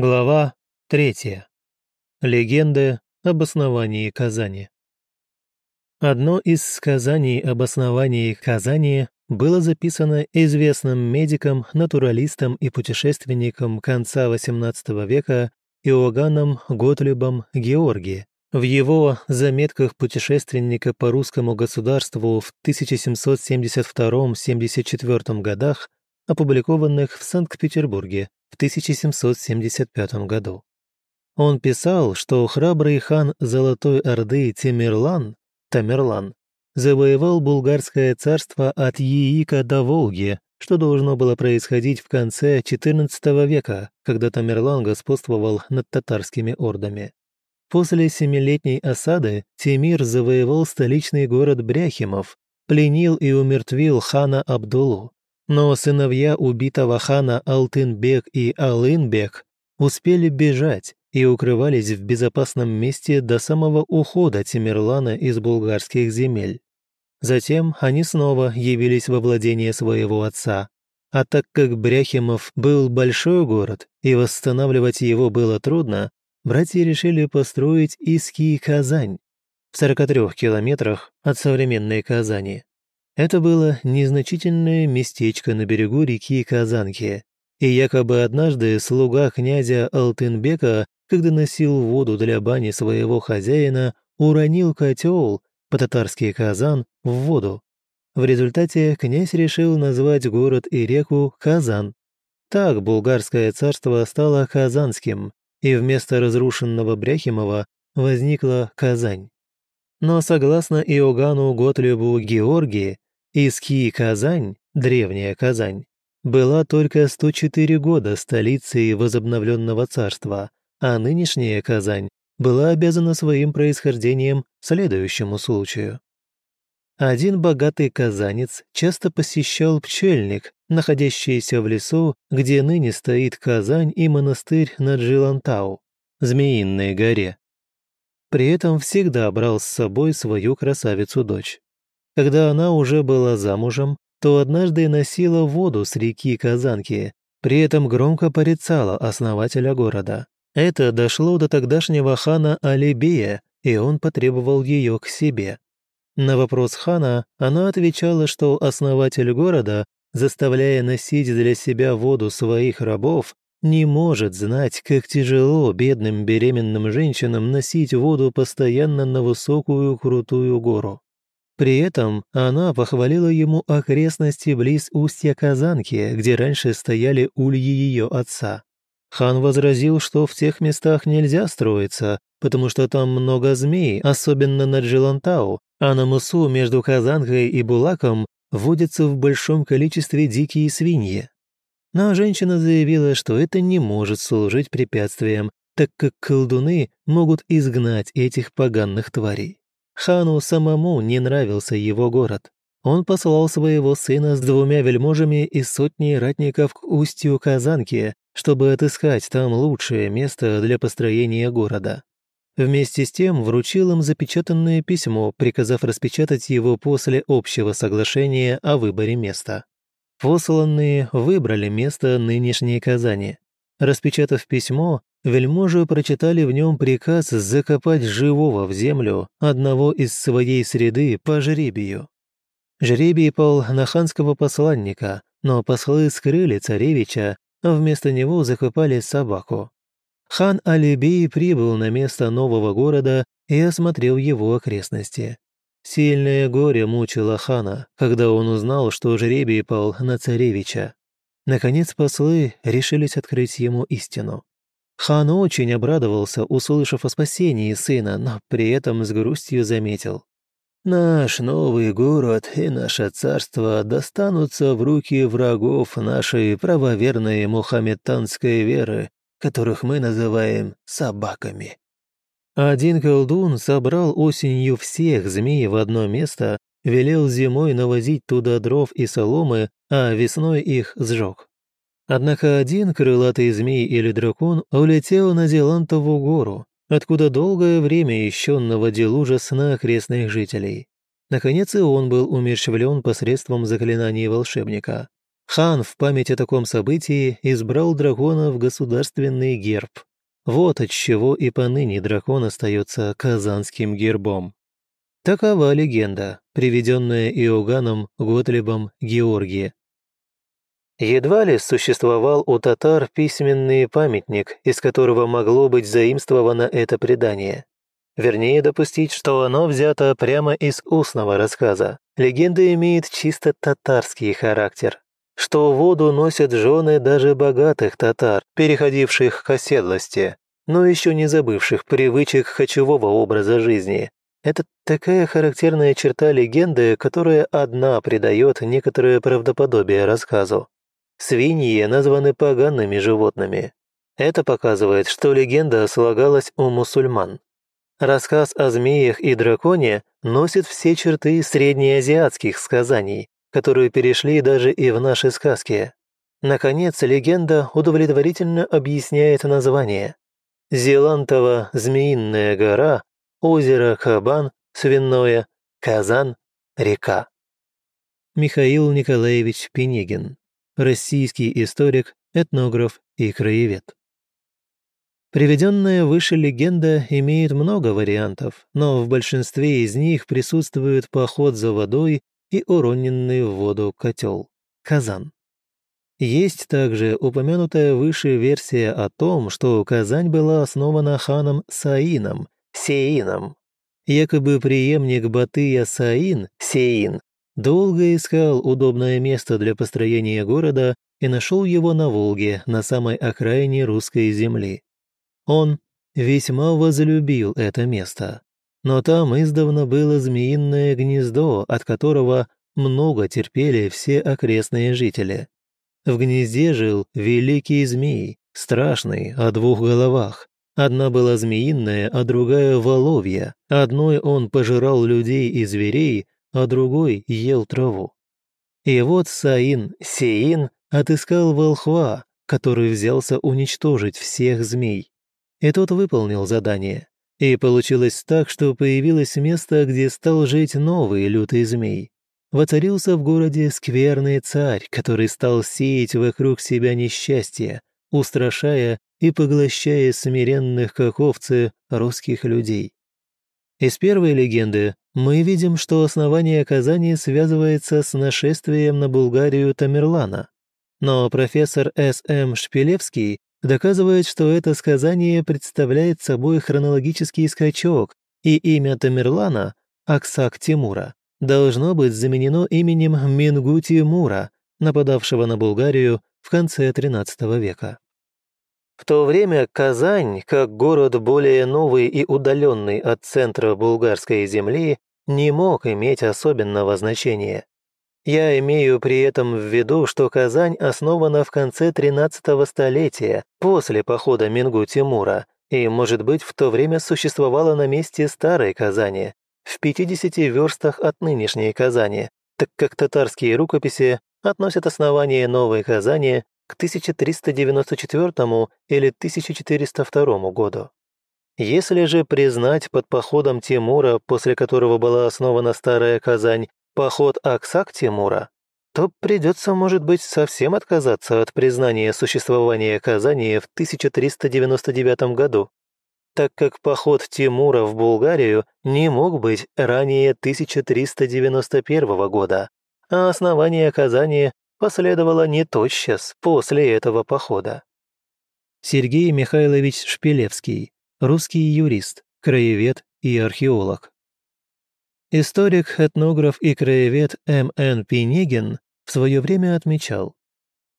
Глава третья. Легенды об основании Казани. Одно из сказаний об основании Казани было записано известным медиком, натуралистом и путешественником конца XVIII века Иоганном Готлюбом Георги в его заметках путешественника по русскому государству в 1772-74 годах, опубликованных в Санкт-Петербурге в 1775 году. Он писал, что храбрый хан Золотой Орды Тимирлан, Тамерлан, завоевал булгарское царство от Яика до Волги, что должно было происходить в конце XIV века, когда Тамерлан господствовал над татарскими ордами. После семилетней осады Тимир завоевал столичный город Бряхимов, пленил и умертвил хана Абдулу, но сыновья убитого хана Алтынбек и Алынбек успели бежать и укрывались в безопасном месте до самого ухода Тимирлана из булгарских земель. Затем они снова явились во владение своего отца. А так как Бряхимов был большой город, и восстанавливать его было трудно, братья решили построить Иски Казань в 43 километрах от современной Казани. Это было незначительное местечко на берегу реки Казанки, и якобы однажды слуга князя Алтынбека, когда носил воду для бани своего хозяина, уронил котел, по-татарски казан, в воду. В результате князь решил назвать город и реку Казан. Так булгарское царство стало Казанским, и вместо разрушенного Бряхимова возникла Казань. Но согласно Иоганну Готлюбу Георгии, Иски Казань, древняя Казань, была только 104 года столицей возобновленного царства, а нынешняя Казань была обязана своим происхождением следующему случаю. Один богатый казанец часто посещал пчельник, находящийся в лесу, где ныне стоит Казань и монастырь на Джилантау, Змеиной горе. При этом всегда брал с собой свою красавицу-дочь. Когда она уже была замужем, то однажды носила воду с реки Казанки, при этом громко порицала основателя города. Это дошло до тогдашнего хана Алибея, и он потребовал ее к себе. На вопрос хана она отвечала, что основатель города, заставляя носить для себя воду своих рабов, не может знать, как тяжело бедным беременным женщинам носить воду постоянно на высокую крутую гору. При этом она похвалила ему окрестности близ устья Казанки, где раньше стояли ульи ее отца. Хан возразил, что в тех местах нельзя строиться, потому что там много змей, особенно на Джилантау, а на мысу между Казанкой и Булаком водятся в большом количестве дикие свиньи. Но женщина заявила, что это не может служить препятствием, так как колдуны могут изгнать этих поганных тварей. Хану самому не нравился его город. Он послал своего сына с двумя вельможами и сотней ратников к устью Казанки, чтобы отыскать там лучшее место для построения города. Вместе с тем вручил им запечатанное письмо, приказав распечатать его после общего соглашения о выборе места. Посланные выбрали место нынешней Казани. Распечатав письмо, вельможи прочитали в нем приказ закопать живого в землю одного из своей среды по жребию. Жребий пал на ханского посланника, но послы скрыли царевича, а вместо него закопали собаку. Хан Алибей прибыл на место нового города и осмотрел его окрестности. Сильное горе мучило хана, когда он узнал, что жребий пал на царевича. Наконец послы решились открыть ему истину. Хан очень обрадовался, услышав о спасении сына, но при этом с грустью заметил. «Наш новый город и наше царство достанутся в руки врагов нашей правоверной мухаммеданской веры, которых мы называем собаками». Один колдун собрал осенью всех змей в одно место, велел зимой навозить туда дров и соломы, а весной их сжег. Однако один крылатый змей или дракон улетел на Зелантову гору, откуда долгое время еще наводил ужас на окрестных жителей. Наконец и он был умерщвлен посредством заклинаний волшебника. Хан в память о таком событии избрал дракона в государственный герб. Вот от чего и поныне дракон остается казанским гербом. Такова легенда, приведенная Иоганном Готлебом Георгия. Едва ли существовал у татар письменный памятник, из которого могло быть заимствовано это предание. Вернее, допустить, что оно взято прямо из устного рассказа. Легенда имеет чисто татарский характер, что воду носят жены даже богатых татар, переходивших к оседлости, но еще не забывших привычек хачевого образа жизни, это такая характерная черта легенды, которая одна придает некоторое правдоподобие рассказу. Свиньи названы погаными животными. Это показывает, что легенда слагалась у мусульман. Рассказ о змеях и драконе носит все черты среднеазиатских сказаний, которые перешли даже и в наши сказки. Наконец, легенда удовлетворительно объясняет название. Зелантова змеиная гора озеро Хабан, Свиное, Казан, река. Михаил Николаевич Пенегин, российский историк, этнограф и краевед. Приведенная выше легенда имеет много вариантов, но в большинстве из них присутствует поход за водой и уроненный в воду котел – Казан. Есть также упомянутая выше версия о том, что Казань была основана ханом Саином – Сеином. Якобы преемник Батыя Саин, Сеин, долго искал удобное место для построения города и нашел его на Волге, на самой окраине русской земли. Он весьма возлюбил это место. Но там издавна было змеиное гнездо, от которого много терпели все окрестные жители. В гнезде жил великий змей, страшный, о двух головах. Одна была змеиная, а другая — воловья. Одной он пожирал людей и зверей, а другой ел траву. И вот Саин, Сеин, отыскал волхва, который взялся уничтожить всех змей. И тот выполнил задание. И получилось так, что появилось место, где стал жить новый лютый змей. Воцарился в городе скверный царь, который стал сеять вокруг себя несчастье, устрашая и поглощая смиренных, как овцы, русских людей. Из первой легенды мы видим, что основание Казани связывается с нашествием на Булгарию Тамерлана. Но профессор С.М. Шпилевский доказывает, что это сказание представляет собой хронологический скачок, и имя Тамерлана, Аксак Тимура, должно быть заменено именем Мингу Тимура, нападавшего на Булгарию в конце XIII века. В то время Казань, как город более новый и удаленный от центра булгарской земли, не мог иметь особенного значения. Я имею при этом в виду, что Казань основана в конце 13 столетия, после похода Мингу Тимура, и, может быть, в то время существовала на месте старой Казани, в 50 верстах от нынешней Казани, так как татарские рукописи относят основание Новой Казани к 1394 или 1402 году. Если же признать под походом Тимура, после которого была основана Старая Казань, поход Аксак Тимура, то придется, может быть, совсем отказаться от признания существования Казани в 1399 году, так как поход Тимура в Булгарию не мог быть ранее 1391 года, а основание Казани последовало не тотчас после этого похода. Сергей Михайлович Шпилевский, русский юрист, краевед и археолог. Историк, этнограф и краевед М.Н. Пинегин в свое время отмечал,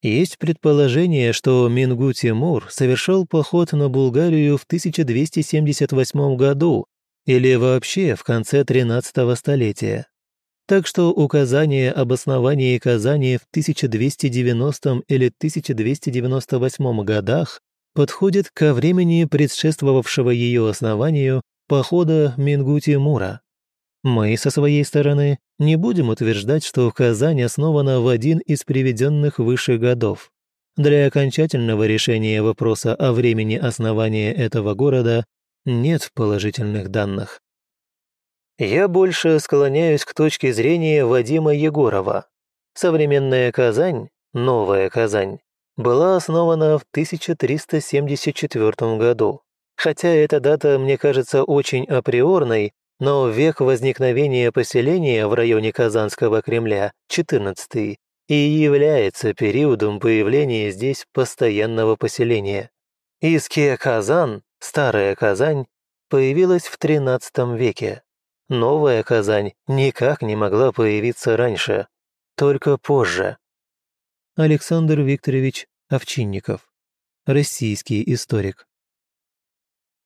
есть предположение, что Мингу Тимур совершал поход на Булгарию в 1278 году или вообще в конце 13 столетия. Так что указание об основании Казани в 1290 или 1298 годах подходит ко времени предшествовавшего ее основанию похода Мингу-Тимура. Мы, со своей стороны, не будем утверждать, что Казань основана в один из приведенных выше годов. Для окончательного решения вопроса о времени основания этого города нет положительных данных. Я больше склоняюсь к точке зрения Вадима Егорова. Современная Казань Новая Казань, была основана в 1374 году. Хотя эта дата мне кажется очень априорной, но век возникновения поселения в районе Казанского Кремля, 14 и является периодом появления здесь постоянного поселения. Иския Казан, Старая Казань, появилась в XIII веке. Новая Казань никак не могла появиться раньше, только позже. Александр Викторович Овчинников, российский историк.